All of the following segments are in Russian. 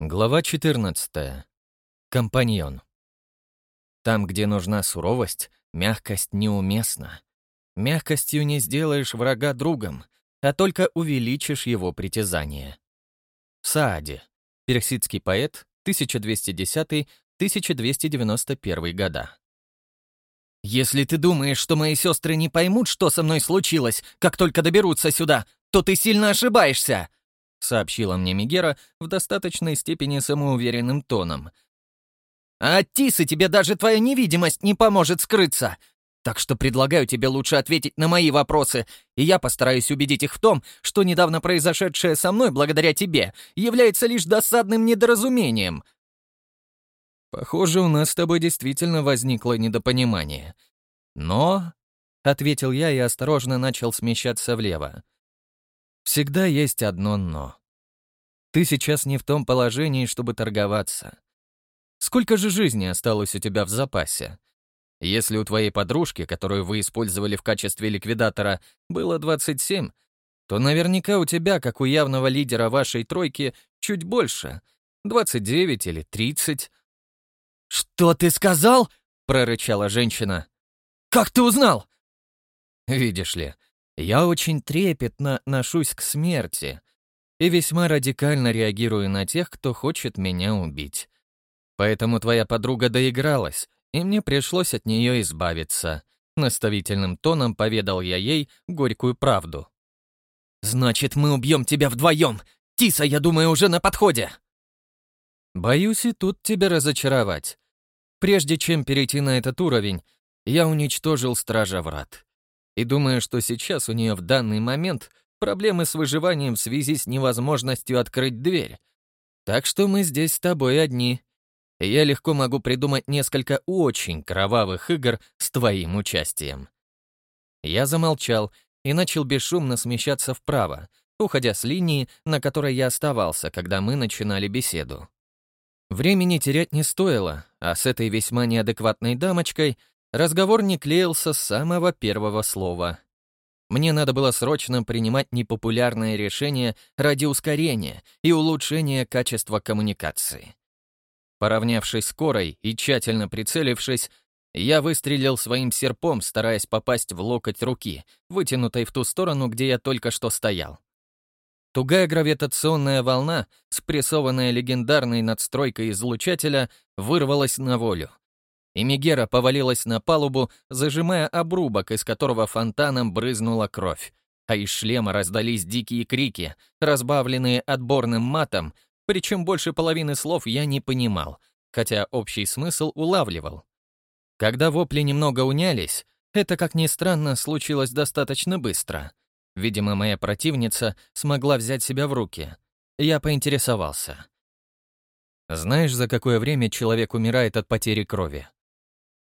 Глава 14. Компаньон. Там, где нужна суровость, мягкость неуместна. Мягкостью не сделаешь врага другом, а только увеличишь его притязание. Саади. Персидский поэт, 1210-1291 года. «Если ты думаешь, что мои сестры не поймут, что со мной случилось, как только доберутся сюда, то ты сильно ошибаешься!» Сообщила мне Мегера в достаточной степени самоуверенным тоном. «А от Тисы тебе даже твоя невидимость не поможет скрыться. Так что предлагаю тебе лучше ответить на мои вопросы, и я постараюсь убедить их в том, что недавно произошедшее со мной благодаря тебе является лишь досадным недоразумением». «Похоже, у нас с тобой действительно возникло недопонимание. Но...» — ответил я и осторожно начал смещаться влево. Всегда есть одно «но». Ты сейчас не в том положении, чтобы торговаться. Сколько же жизни осталось у тебя в запасе? Если у твоей подружки, которую вы использовали в качестве ликвидатора, было 27, то наверняка у тебя, как у явного лидера вашей тройки, чуть больше. 29 или 30. «Что ты сказал?» — прорычала женщина. «Как ты узнал?» «Видишь ли, я очень трепетно отношусь к смерти и весьма радикально реагирую на тех, кто хочет меня убить. Поэтому твоя подруга доигралась, и мне пришлось от нее избавиться. Наставительным тоном поведал я ей горькую правду. «Значит, мы убьем тебя вдвоем! Тиса, я думаю, уже на подходе!» Боюсь и тут тебя разочаровать. Прежде чем перейти на этот уровень, я уничтожил Стража Врат и думаю, что сейчас у нее в данный момент проблемы с выживанием в связи с невозможностью открыть дверь. Так что мы здесь с тобой одни. И я легко могу придумать несколько очень кровавых игр с твоим участием. Я замолчал и начал бесшумно смещаться вправо, уходя с линии, на которой я оставался, когда мы начинали беседу. Времени терять не стоило, а с этой весьма неадекватной дамочкой Разговор не клеился с самого первого слова. Мне надо было срочно принимать непопулярное решение ради ускорения и улучшения качества коммуникации. Поравнявшись с Корой и тщательно прицелившись, я выстрелил своим серпом, стараясь попасть в локоть руки, вытянутой в ту сторону, где я только что стоял. Тугая гравитационная волна, спрессованная легендарной надстройкой излучателя, вырвалась на волю — и Мегера повалилась на палубу, зажимая обрубок, из которого фонтаном брызнула кровь. А из шлема раздались дикие крики, разбавленные отборным матом, причем больше половины слов я не понимал, хотя общий смысл улавливал. Когда вопли немного унялись, это, как ни странно, случилось достаточно быстро. Видимо, моя противница смогла взять себя в руки. Я поинтересовался. «Знаешь, за какое время человек умирает от потери крови?»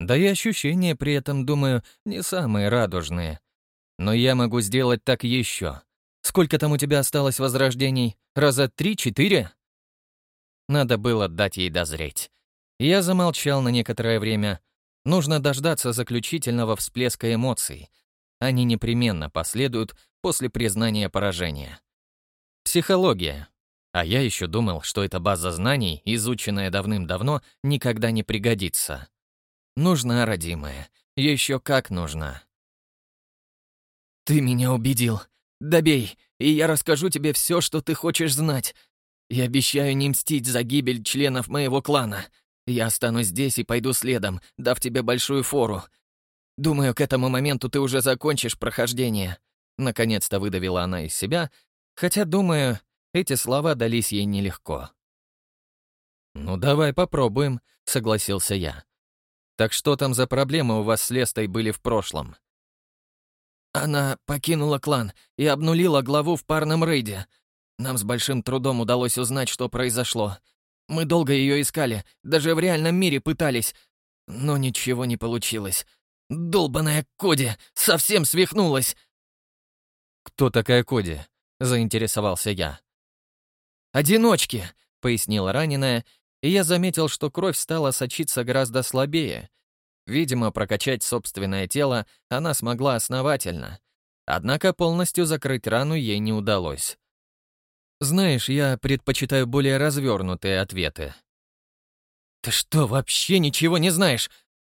Да и ощущения при этом, думаю, не самые радужные. Но я могу сделать так еще. Сколько там у тебя осталось возрождений? Раза три-четыре? Надо было дать ей дозреть. Я замолчал на некоторое время. Нужно дождаться заключительного всплеска эмоций. Они непременно последуют после признания поражения. Психология. А я еще думал, что эта база знаний, изученная давным-давно, никогда не пригодится. Нужна, родимая. Еще как нужна. Ты меня убедил. Добей, и я расскажу тебе все, что ты хочешь знать. Я обещаю не мстить за гибель членов моего клана. Я останусь здесь и пойду следом, дав тебе большую фору. Думаю, к этому моменту ты уже закончишь прохождение. Наконец-то выдавила она из себя, хотя, думаю, эти слова дались ей нелегко. «Ну, давай попробуем», — согласился я. Так что там за проблемы у вас с Лестой были в прошлом? Она покинула клан и обнулила главу в парном рейде. Нам с большим трудом удалось узнать, что произошло. Мы долго ее искали, даже в реальном мире пытались, но ничего не получилось. Долбаная Коди совсем свихнулась. «Кто такая Коди?» — заинтересовался я. «Одиночки», — пояснила раненая и я заметил, что кровь стала сочиться гораздо слабее. Видимо, прокачать собственное тело она смогла основательно. Однако полностью закрыть рану ей не удалось. Знаешь, я предпочитаю более развернутые ответы. Ты что, вообще ничего не знаешь?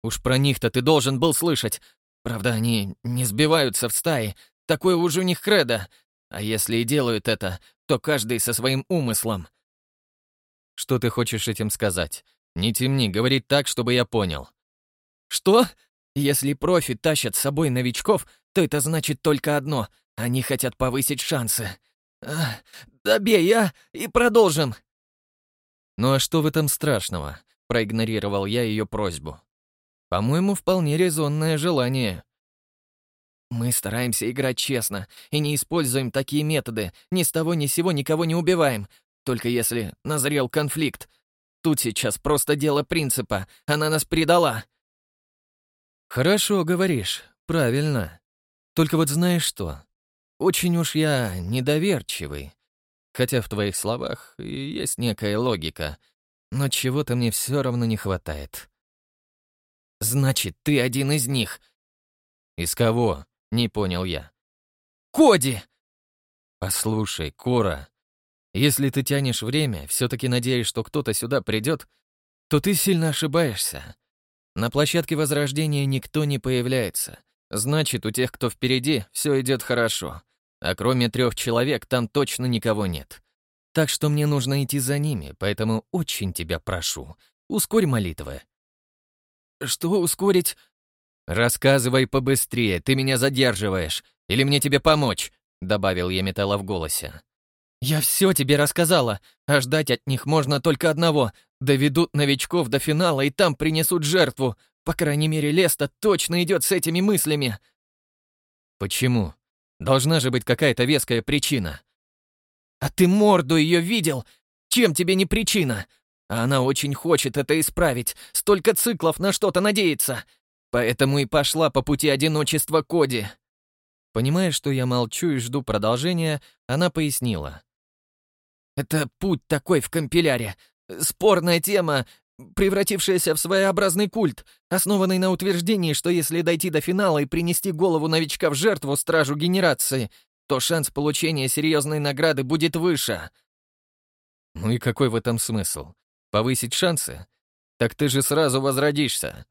Уж про них-то ты должен был слышать. Правда, они не сбиваются в стаи. Такое уже у них кредо. А если и делают это, то каждый со своим умыслом. Что ты хочешь этим сказать? Не темни, говори так, чтобы я понял. Что? Если профи тащат с собой новичков, то это значит только одно — они хотят повысить шансы. А, добей, а, и продолжим. Ну а что в этом страшного? Проигнорировал я ее просьбу. По-моему, вполне резонное желание. Мы стараемся играть честно и не используем такие методы. Ни с того ни с сего никого не убиваем. Только если назрел конфликт. Тут сейчас просто дело принципа. Она нас предала. Хорошо говоришь, правильно. Только вот знаешь что? Очень уж я недоверчивый. Хотя в твоих словах есть некая логика, но чего-то мне все равно не хватает. Значит, ты один из них. Из кого? Не понял я. Коди! Послушай, Кора, если ты тянешь время, все-таки надеясь, что кто-то сюда придет, то ты сильно ошибаешься. На площадке Возрождения никто не появляется. Значит, у тех, кто впереди, все идет хорошо. А кроме трех человек, там точно никого нет. Так что мне нужно идти за ними, поэтому очень тебя прошу, ускорь молитвы. Что ускорить? Рассказывай побыстрее, ты меня задерживаешь. Или мне тебе помочь? Добавил я металла в голосе. «Я все тебе рассказала, а ждать от них можно только одного. Доведут новичков до финала и там принесут жертву. По крайней мере, Леста точно идет с этими мыслями». «Почему? Должна же быть какая-то веская причина». «А ты морду ее видел? Чем тебе не причина? А она очень хочет это исправить, столько циклов на что-то надеется. Поэтому и пошла по пути одиночества Коди». Понимая, что я молчу и жду продолжения, она пояснила. Это путь такой в компиляре. Спорная тема, превратившаяся в своеобразный культ, основанный на утверждении, что если дойти до финала и принести голову новичка в жертву стражу генерации, то шанс получения серьезной награды будет выше. Ну и какой в этом смысл? Повысить шансы? Так ты же сразу возродишься.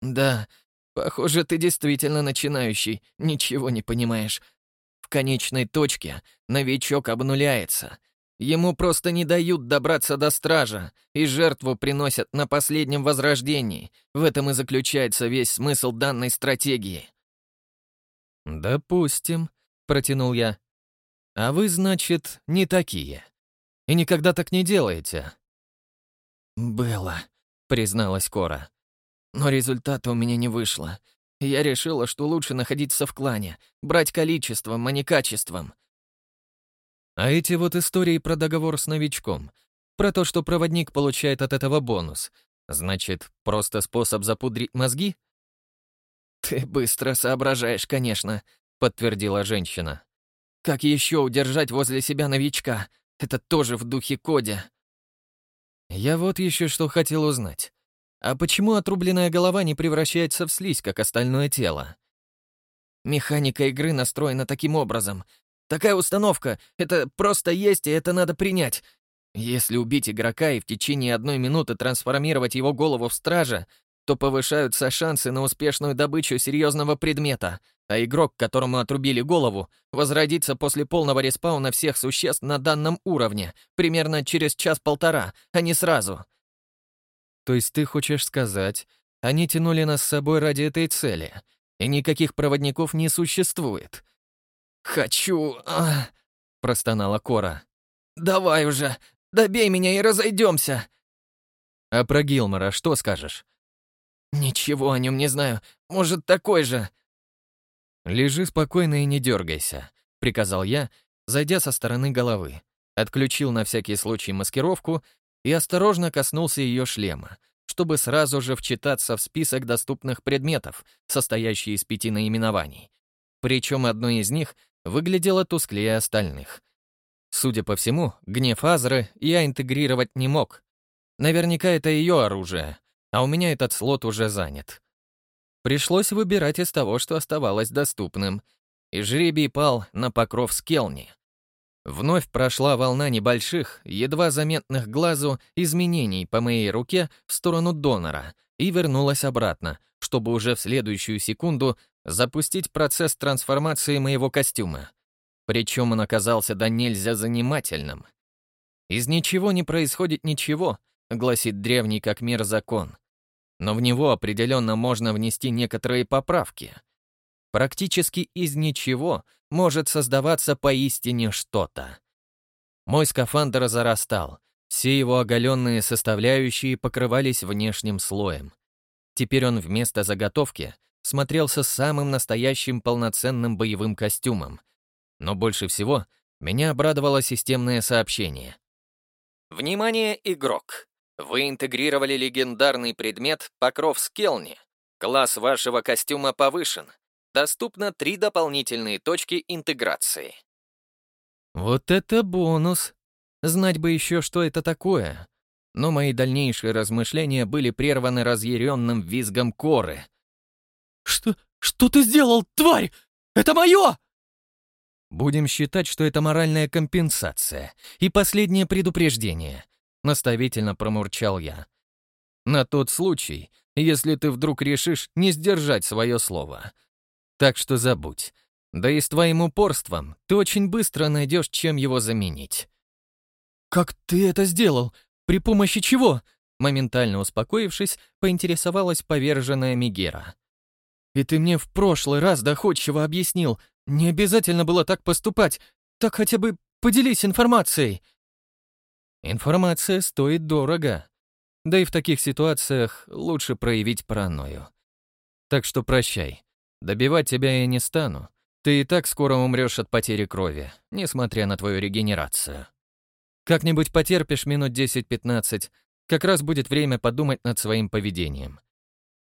Да, похоже, ты действительно начинающий, ничего не понимаешь. В конечной точке новичок обнуляется — Ему просто не дают добраться до стража, и жертву приносят на последнем возрождении. В этом и заключается весь смысл данной стратегии. «Допустим», — протянул я. «А вы, значит, не такие. И никогда так не делаете?» «Было», — призналась Кора. «Но результата у меня не вышло. Я решила, что лучше находиться в клане, брать количеством, а не качеством. А эти вот истории про договор с новичком, про то, что проводник получает от этого бонус, значит, просто способ запудрить мозги? «Ты быстро соображаешь, конечно», — подтвердила женщина. «Как еще удержать возле себя новичка? Это тоже в духе Коди». Я вот еще что хотел узнать. А почему отрубленная голова не превращается в слизь, как остальное тело? Механика игры настроена таким образом, Такая установка — это просто есть, и это надо принять. Если убить игрока и в течение одной минуты трансформировать его голову в стража, то повышаются шансы на успешную добычу серьезного предмета, а игрок, которому отрубили голову, возродится после полного респауна всех существ на данном уровне, примерно через час-полтора, а не сразу. То есть ты хочешь сказать, они тянули нас с собой ради этой цели, и никаких проводников не существует? «Хочу...» а... — простонала Кора. «Давай уже, добей меня и разойдемся!» «А про Гилмора что скажешь?» «Ничего о нем не знаю. Может, такой же...» «Лежи спокойно и не дергайся», — приказал я, зайдя со стороны головы. Отключил на всякий случай маскировку и осторожно коснулся ее шлема, чтобы сразу же вчитаться в список доступных предметов, состоящий из пяти наименований. Причем одно из них выглядела тусклее остальных. Судя по всему, гнев Азры я интегрировать не мог. Наверняка это ее оружие, а у меня этот слот уже занят. Пришлось выбирать из того, что оставалось доступным, и жребий пал на покров Скелни. Вновь прошла волна небольших, едва заметных глазу изменений по моей руке в сторону донора и вернулась обратно, чтобы уже в следующую секунду запустить процесс трансформации моего костюма. Причем он оказался до нельзя занимательным. «Из ничего не происходит ничего», — гласит древний как мир закон. Но в него определенно можно внести некоторые поправки — Практически из ничего может создаваться поистине что-то. Мой скафандр зарастал, все его оголенные составляющие покрывались внешним слоем. Теперь он вместо заготовки смотрелся самым настоящим полноценным боевым костюмом. Но больше всего меня обрадовало системное сообщение. «Внимание, игрок! Вы интегрировали легендарный предмет «Покров Скелни». Класс вашего костюма повышен. Доступно три дополнительные точки интеграции. Вот это бонус! Знать бы еще, что это такое. Но мои дальнейшие размышления были прерваны разъяренным визгом коры. «Что... что ты сделал, тварь? Это мое!» «Будем считать, что это моральная компенсация и последнее предупреждение», — наставительно промурчал я. «На тот случай, если ты вдруг решишь не сдержать свое слово. Так что забудь. Да и с твоим упорством ты очень быстро найдешь, чем его заменить. «Как ты это сделал? При помощи чего?» Моментально успокоившись, поинтересовалась поверженная Мигера. «И ты мне в прошлый раз доходчиво объяснил, не обязательно было так поступать, так хотя бы поделись информацией». «Информация стоит дорого. Да и в таких ситуациях лучше проявить паранойю. Так что прощай. Добивать тебя я не стану. Ты и так скоро умрешь от потери крови, несмотря на твою регенерацию. Как-нибудь потерпишь минут 10-15, как раз будет время подумать над своим поведением.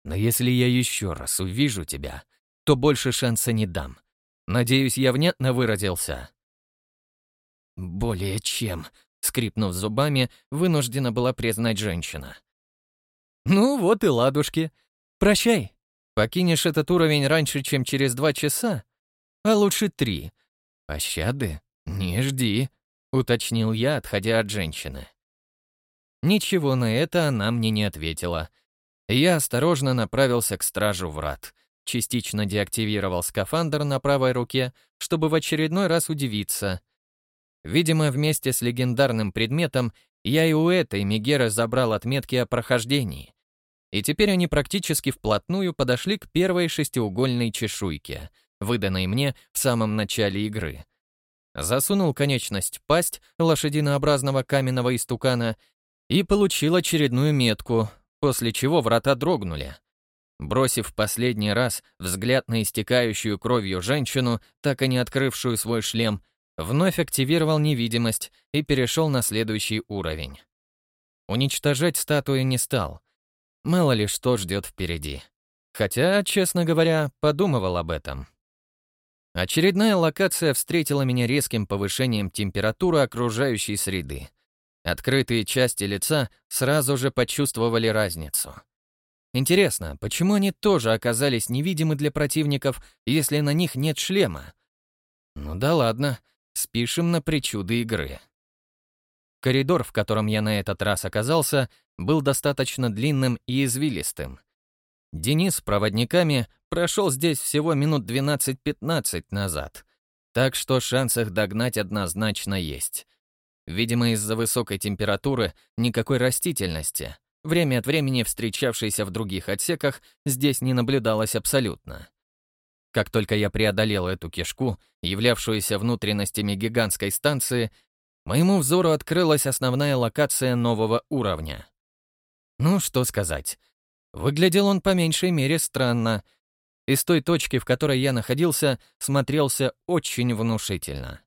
Но если я еще раз увижу тебя, то больше шанса не дам. Надеюсь, я внятно выразился. Более чем, скрипнув зубами, вынуждена была признать женщина. Ну вот и ладушки. Прощай, Покинешь этот уровень раньше, чем через два часа? А лучше три. Пощады? Не жди, уточнил я, отходя от женщины. Ничего на это она мне не ответила. Я осторожно направился к стражу врат, частично деактивировал скафандр на правой руке, чтобы в очередной раз удивиться. Видимо, вместе с легендарным предметом я и у этой Мегеры забрал отметки о прохождении, и теперь они практически вплотную подошли к первой шестиугольной чешуйке, выданной мне в самом начале игры. Засунул конечность пасть лошадинообразного каменного истукана и получил очередную метку, после чего врата дрогнули. Бросив последний раз взгляд на истекающую кровью женщину, так и не открывшую свой шлем, вновь активировал невидимость и перешел на следующий уровень. Уничтожать статую не стал — Мало ли что ждет впереди. Хотя, честно говоря, подумывал об этом. Очередная локация встретила меня резким повышением температуры окружающей среды. Открытые части лица сразу же почувствовали разницу. Интересно, почему они тоже оказались невидимы для противников, если на них нет шлема? Ну да ладно, спишем на причуды игры. Коридор, в котором я на этот раз оказался, был достаточно длинным и извилистым. Денис с проводниками прошел здесь всего минут 12-15 назад, так что шанс их догнать однозначно есть. Видимо, из-за высокой температуры никакой растительности, время от времени встречавшейся в других отсеках, здесь не наблюдалось абсолютно. Как только я преодолел эту кишку, являвшуюся внутренностями гигантской станции, моему взору открылась основная локация нового уровня. Ну, что сказать. Выглядел он по меньшей мере странно. Из той точки, в которой я находился, смотрелся очень внушительно.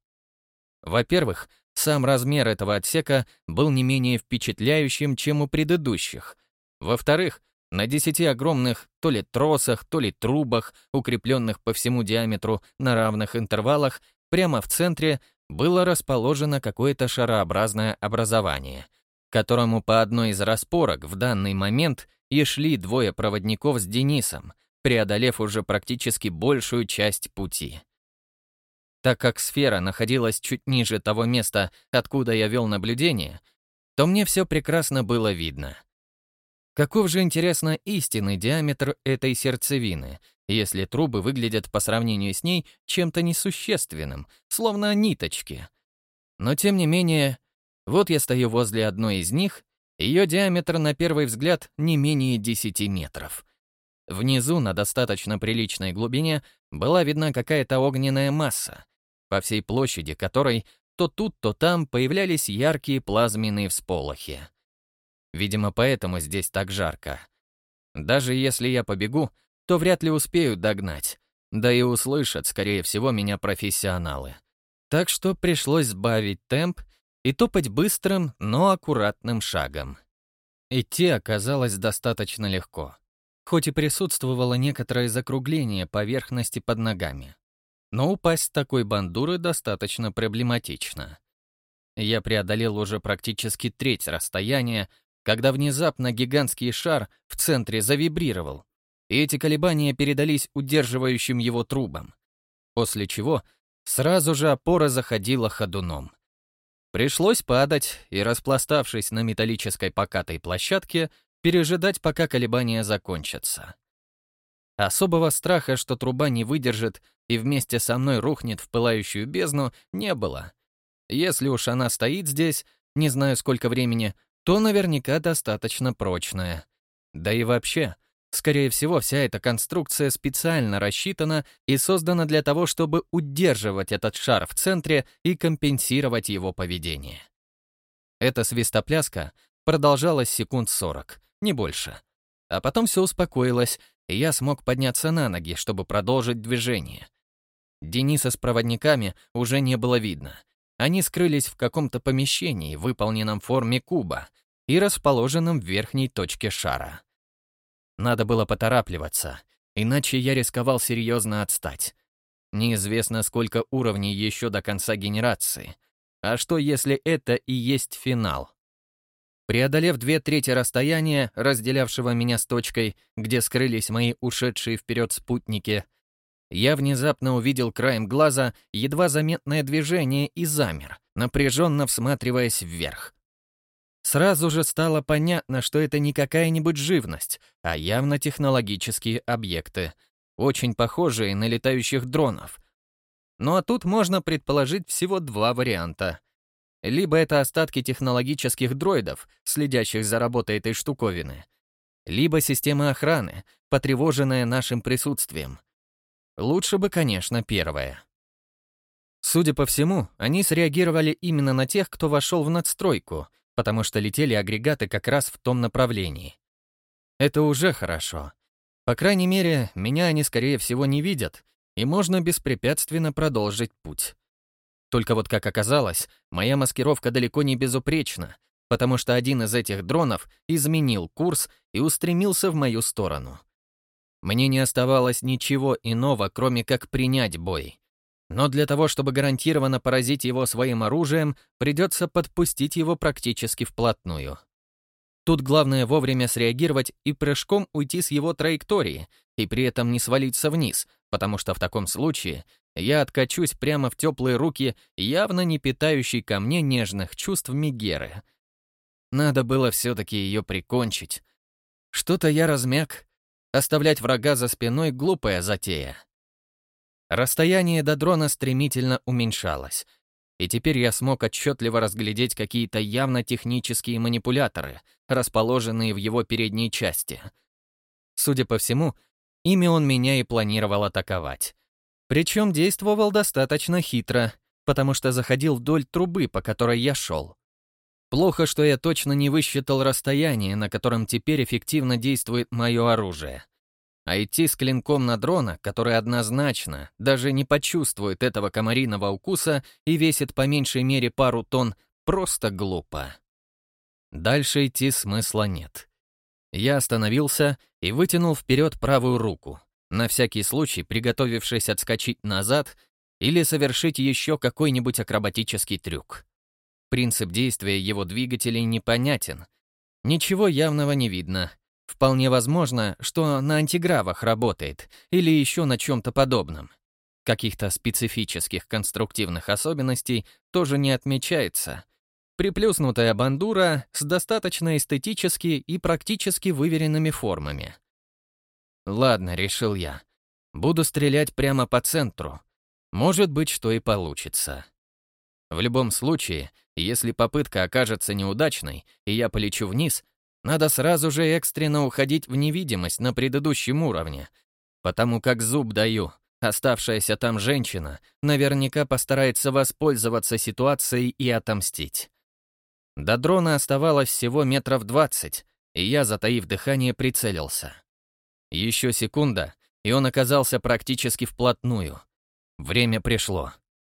Во-первых, сам размер этого отсека был не менее впечатляющим, чем у предыдущих. Во-вторых, на десяти огромных то ли тросах, то ли трубах, укрепленных по всему диаметру на равных интервалах, прямо в центре было расположено какое-то шарообразное образование, которому по одной из распорок в данный момент и шли двое проводников с Денисом, преодолев уже практически большую часть пути. Так как сфера находилась чуть ниже того места, откуда я вел наблюдение, то мне все прекрасно было видно. Каков же, интересно, истинный диаметр этой сердцевины, если трубы выглядят по сравнению с ней чем-то несущественным, словно ниточки? Но тем не менее, вот я стою возле одной из них, ее диаметр на первый взгляд не менее 10 метров. Внизу, на достаточно приличной глубине, была видна какая-то огненная масса, по всей площади которой то тут, то там появлялись яркие плазменные всполохи. Видимо, поэтому здесь так жарко. Даже если я побегу, то вряд ли успею догнать. Да и услышат, скорее всего, меня профессионалы. Так что пришлось сбавить темп и топать быстрым, но аккуратным шагом. Идти оказалось достаточно легко, хоть и присутствовало некоторое закругление поверхности под ногами. Но упасть такой бандуры достаточно проблематично. Я преодолел уже практически треть расстояния, когда внезапно гигантский шар в центре завибрировал, и эти колебания передались удерживающим его трубам, после чего сразу же опора заходила ходуном. Пришлось падать и, распластавшись на металлической покатой площадке, пережидать, пока колебания закончатся. Особого страха, что труба не выдержит и вместе со мной рухнет в пылающую бездну, не было. Если уж она стоит здесь, не знаю сколько времени, то наверняка достаточно прочная. Да и вообще, скорее всего, вся эта конструкция специально рассчитана и создана для того, чтобы удерживать этот шар в центре и компенсировать его поведение. Эта свистопляска продолжалась секунд 40, не больше. А потом все успокоилось, и я смог подняться на ноги, чтобы продолжить движение. Дениса с проводниками уже не было видно — они скрылись в каком-то помещении, выполненном в форме куба и расположенном в верхней точке шара. Надо было поторапливаться, иначе я рисковал серьезно отстать. Неизвестно, сколько уровней еще до конца генерации. А что, если это и есть финал? Преодолев две трети расстояния, разделявшего меня с точкой, где скрылись мои ушедшие вперед спутники, я внезапно увидел краем глаза едва заметное движение и замер, напряженно всматриваясь вверх. Сразу же стало понятно, что это не какая-нибудь живность, а явно технологические объекты, очень похожие на летающих дронов. Ну а тут можно предположить всего два варианта. Либо это остатки технологических дроидов, следящих за работой этой штуковины, либо система охраны, потревоженная нашим присутствием. Лучше бы, конечно, первое. Судя по всему, они среагировали именно на тех, кто вошел в надстройку, потому что летели агрегаты как раз в том направлении. Это уже хорошо. По крайней мере, меня они, скорее всего, не видят, и можно беспрепятственно продолжить путь. Только вот, как оказалось, моя маскировка далеко не безупречна, потому что один из этих дронов изменил курс и устремился в мою сторону. Мне не оставалось ничего иного, кроме как принять бой. Но для того, чтобы гарантированно поразить его своим оружием, придется подпустить его практически вплотную. Тут главное вовремя среагировать и прыжком уйти с его траектории, и при этом не свалиться вниз, потому что в таком случае я откачусь прямо в теплые руки явно не питающей ко мне нежных чувств Мегеры. Надо было все-таки ее прикончить. Что-то я размяк, Оставлять врага за спиной — глупая затея. Расстояние до дрона стремительно уменьшалось, и теперь я смог отчетливо разглядеть какие-то явно технические манипуляторы, расположенные в его передней части. Судя по всему, ими он меня и планировал атаковать. Причем действовал достаточно хитро, потому что заходил вдоль трубы, по которой я шел. Плохо, что я точно не высчитал расстояние, на котором теперь эффективно действует мое оружие. А идти с клинком на дрона, который однозначно даже не почувствует этого комариного укуса и весит по меньшей мере пару тонн, просто глупо. Дальше идти смысла нет. Я остановился и вытянул вперед правую руку, на всякий случай приготовившись отскочить назад или совершить еще какой-нибудь акробатический трюк. Принцип действия его двигателей непонятен. Ничего явного не видно. Вполне возможно, что на антигравах работает или еще на чем-то подобном. Каких-то специфических конструктивных особенностей тоже не отмечается. Приплюснутая бандура с достаточно эстетически и практически выверенными формами. Ладно, решил я. Буду стрелять прямо по центру. Может быть, что и получится. В любом случае, если попытка окажется неудачной, и я полечу вниз, надо сразу же экстренно уходить в невидимость на предыдущем уровне, потому как зуб даю, Оставшаяся там женщина наверняка постарается воспользоваться ситуацией и отомстить. До дрона оставалось всего метров двадцать, и я, затаив дыхание, прицелился. Еще секунда, и он оказался практически вплотную. Время пришло,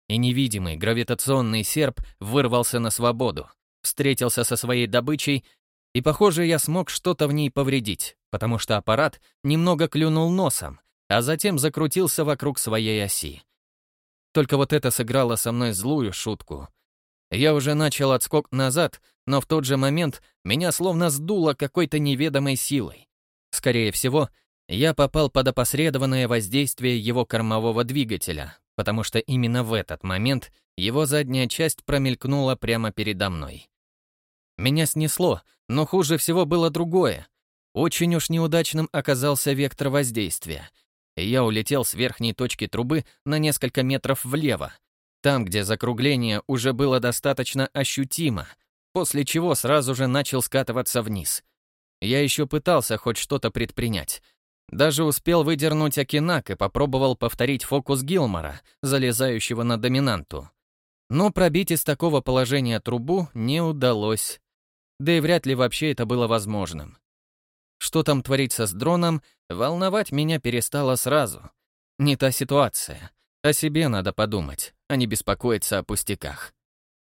и невидимый гравитационный серп вырвался на свободу, встретился со своей добычей, и, похоже, я смог что-то в ней повредить, потому что аппарат немного клюнул носом, а затем закрутился вокруг своей оси. Только вот это сыграло со мной злую шутку. Я уже начал отскок назад, но в тот же момент меня словно сдуло какой-то неведомой силой. Скорее всего, я попал под опосредованное воздействие его кормового двигателя, потому что именно в этот момент его задняя часть промелькнула прямо передо мной. Меня снесло, но хуже всего было другое. Очень уж неудачным оказался вектор воздействия, я улетел с верхней точки трубы на несколько метров влево, там, где закругление уже было достаточно ощутимо, после чего сразу же начал скатываться вниз. Я еще пытался хоть что-то предпринять. Даже успел выдернуть Акинак и попробовал повторить фокус Гилмора, залезающего на доминанту. Но пробить из такого положения трубу не удалось. Да и вряд ли вообще это было возможным. Что там творится с дроном, волновать меня перестало сразу. Не та ситуация. О себе надо подумать, а не беспокоиться о пустяках.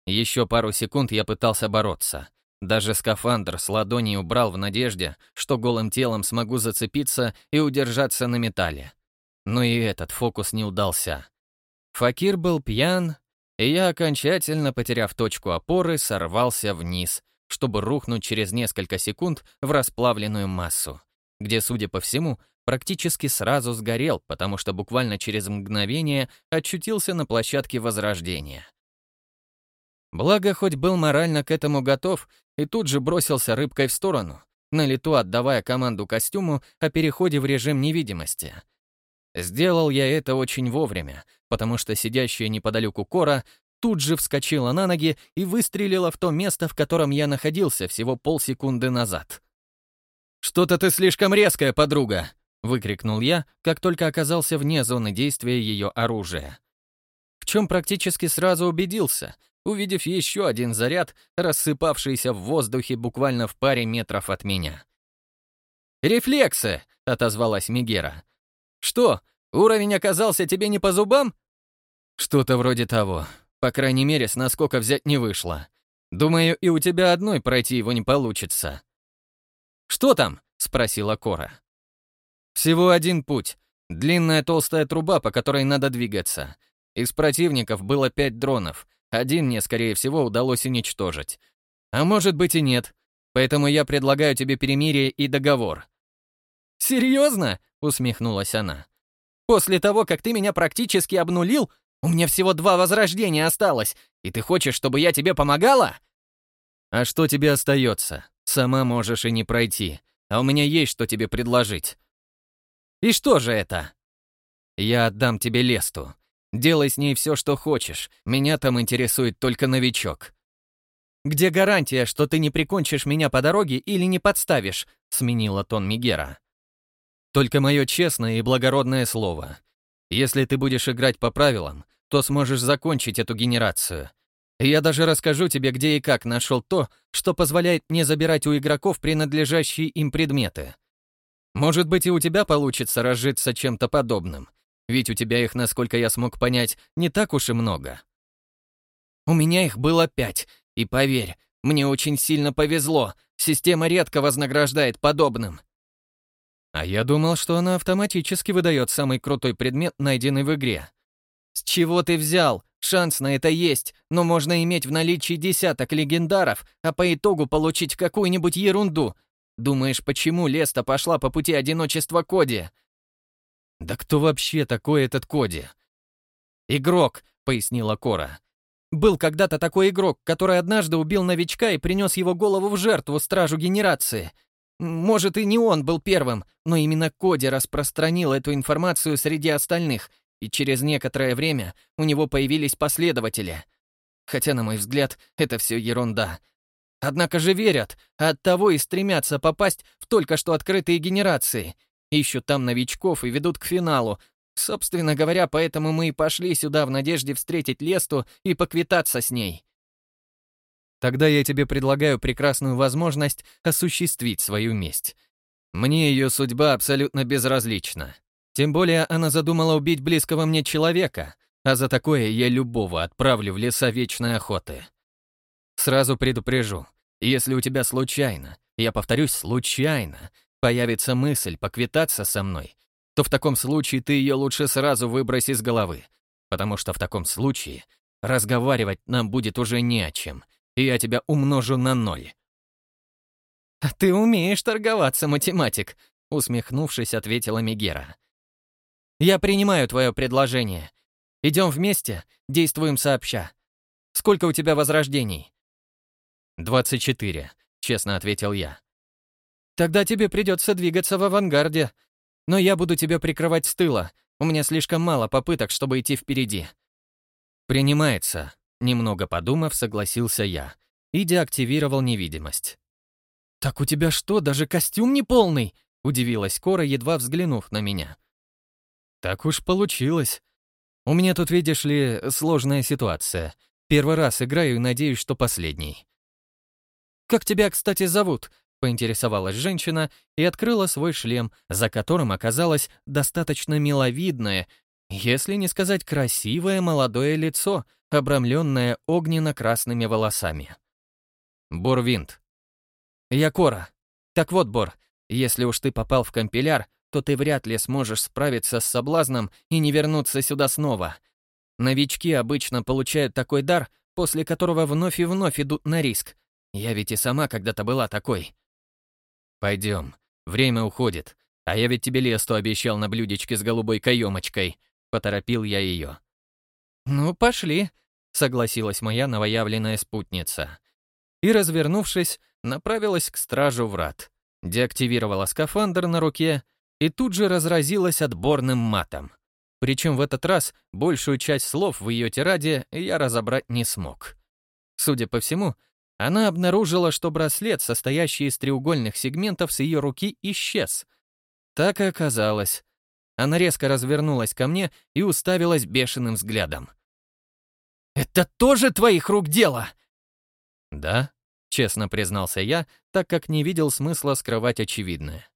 Еще пару секунд я пытался бороться. Даже скафандр с ладони убрал в надежде, что голым телом смогу зацепиться и удержаться на металле. Но и этот фокус не удался. Факир был пьян, и я, окончательно потеряв точку опоры, сорвался вниз, чтобы рухнуть через несколько секунд в расплавленную массу, где, судя по всему, практически сразу сгорел, потому что буквально через мгновение очутился на площадке Возрождения. Благо, хоть был морально к этому готов, и тут же бросился рыбкой в сторону, на лету отдавая команду костюму о переходе в режим невидимости. Сделал я это очень вовремя, потому что сидящая неподалеку Кора тут же вскочила на ноги и выстрелила в то место, в котором я находился всего полсекунды назад. «Что-то ты слишком резкая, подруга!» — выкрикнул я, как только оказался вне зоны действия ее оружия. В чем практически сразу убедился, увидев еще один заряд, рассыпавшийся в воздухе буквально в паре метров от меня. «Рефлексы!» — отозвалась Мигера. «Что, уровень оказался тебе не по зубам?» «Что-то вроде того. По крайней мере, с наскока взять не вышло. Думаю, и у тебя одной пройти его не получится. «Что там?» — спросила Кора. «Всего один путь. Длинная толстая труба, по которой надо двигаться. Из противников было пять дронов. Один мне, скорее всего, удалось уничтожить. А может быть и нет. Поэтому я предлагаю тебе перемирие и договор». «Серьезно?» — усмехнулась она. «После того, как ты меня практически обнулил, у меня всего два возрождения осталось, и ты хочешь, чтобы я тебе помогала?» «А что тебе остается? Сама можешь и не пройти, а у меня есть что тебе предложить». «И что же это?» «Я отдам тебе Лесту. Делай с ней все, что хочешь. Меня там интересует только новичок». «Где гарантия, что ты не прикончишь меня по дороге или не подставишь?» — сменила тон Мигера. «Только мое честное и благородное слово. Если ты будешь играть по правилам, то сможешь закончить эту генерацию. Я даже расскажу тебе, где и как нашел то, что позволяет не забирать у игроков принадлежащие им предметы. Может быть, и у тебя получится разжиться чем-то подобным, ведь у тебя их, насколько я смог понять, не так уж и много. У меня их было пять, и поверь, мне очень сильно повезло, система редко вознаграждает подобным. А я думал, что она автоматически выдает самый крутой предмет, найденный в игре. С чего ты взял? Шанс на это есть, но можно иметь в наличии десяток легендаров, а по итогу получить какую-нибудь ерунду. Думаешь, почему Леста пошла по пути одиночества Коди? Да кто вообще такой этот Коди? «Игрок», — пояснила Кора. «Был когда-то такой игрок, который однажды убил новичка и принес его голову в жертву стражу генерации. Может, и не он был первым, но именно Коди распространил эту информацию среди остальных, и через некоторое время у него появились последователи. Хотя, на мой взгляд, это все ерунда. Однако же верят, а оттого и стремятся попасть в только что открытые генерации. Ищут там новичков и ведут к финалу, Собственно говоря, поэтому мы и пошли сюда в надежде встретить Лесту и поквитаться с ней. Тогда я тебе предлагаю прекрасную возможность осуществить свою месть. Мне ее судьба абсолютно безразлична. Тем более она задумала убить близкого мне человека, а за такое я любого отправлю в леса вечной охоты. Сразу предупрежу, если у тебя случайно, я повторюсь, случайно, появится мысль поквитаться со мной, то в таком случае ты ее лучше сразу выбрось из головы, потому что в таком случае разговаривать нам будет уже не о чем, и я тебя умножу на ноль». «А ты умеешь торговаться, математик», — усмехнувшись, ответила Мегера. «Я принимаю твое предложение. Идем вместе, действуем сообща. Сколько у тебя возрождений?» «Двадцать четыре», — честно ответил я. «Тогда тебе придется двигаться в авангарде», но я буду тебя прикрывать с тыла. У меня слишком мало попыток, чтобы идти впереди». «Принимается», — немного подумав, согласился я и деактивировал невидимость. «Так у тебя что, даже костюм не полный?» — удивилась Кора, едва взглянув на меня. «Так уж получилось. У меня тут, видишь ли, сложная ситуация. Первый раз играю и надеюсь, что последний». «Как тебя, кстати, зовут?» поинтересовалась женщина и открыла свой шлем, за которым оказалось достаточно миловидное, если не сказать красивое молодое лицо, обрамленное огненно-красными волосами. Борвинт. Я Кора. Так вот, Бор, если уж ты попал в компиляр, то ты вряд ли сможешь справиться с соблазном и не вернуться сюда снова. Новички обычно получают такой дар, после которого вновь и вновь идут на риск. Я ведь и сама когда-то была такой. «Пойдем. Время уходит. А я ведь тебе лесту обещал на блюдечке с голубой каемочкой». Поторопил я ее. «Ну, пошли», — согласилась моя новоявленная спутница. И, развернувшись, направилась к стражу врат. Деактивировала скафандр на руке и тут же разразилась отборным матом. Причем в этот раз большую часть слов в ее тираде я разобрать не смог. Судя по всему, она обнаружила, что браслет, состоящий из треугольных сегментов с ее руки, исчез. Так и оказалось. Она резко развернулась ко мне и уставилась бешеным взглядом. «Это тоже твоих рук дело?» «Да», — честно признался я, так как не видел смысла скрывать очевидное.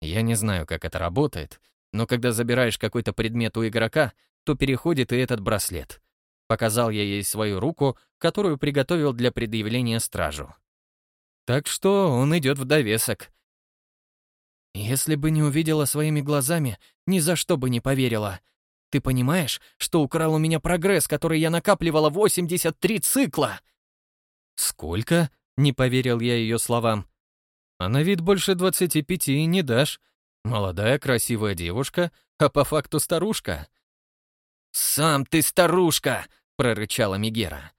«Я не знаю, как это работает, но когда забираешь какой-то предмет у игрока, то переходит и этот браслет. Показал я ей свою руку, которую приготовил для предъявления стражу. Так что он идет в довесок. Если бы не увидела своими глазами, ни за что бы не поверила. Ты понимаешь, что украл у меня прогресс, который я накапливала 83 цикла? Сколько? Не поверил я ее словам. А на вид больше 25 и не дашь. Молодая красивая девушка, а по факту старушка. «Сам ты старушка!» — прорычала Мигера.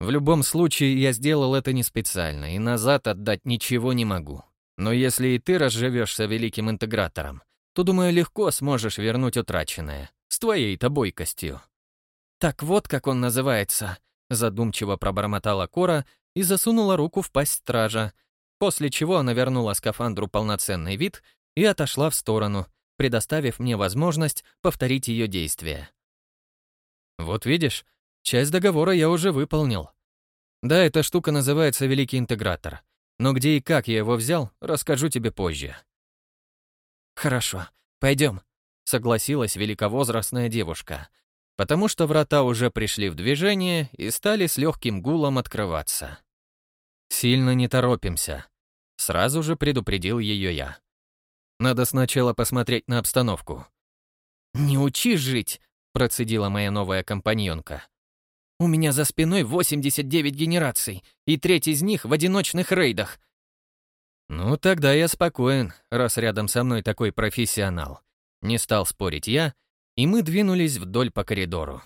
«В любом случае, я сделал это не специально, и назад отдать ничего не могу. Но если и ты разживешься великим интегратором, то, думаю, легко сможешь вернуть утраченное, с твоей-то бойкостью». «Так вот, как он называется», — задумчиво пробормотала Кора и засунула руку в пасть стража, после чего она вернула скафандру полноценный вид и отошла в сторону, предоставив мне возможность повторить ее действия. Вот видишь, часть договора я уже выполнил. Да, эта штука называется Великий Интегратор. Но где и как я его взял, расскажу тебе позже. Хорошо, пойдем, согласилась великовозрастная девушка, потому что врата уже пришли в движение и стали с легким гулом открываться. Сильно не торопимся. Сразу же предупредил ее я. Надо сначала посмотреть на обстановку. «Не учи жить!» процедила моя новая компаньонка. «У меня за спиной 89 генераций, и треть из них в одиночных рейдах». «Ну, тогда я спокоен, раз рядом со мной такой профессионал». Не стал спорить я и мы двинулись вдоль по коридору.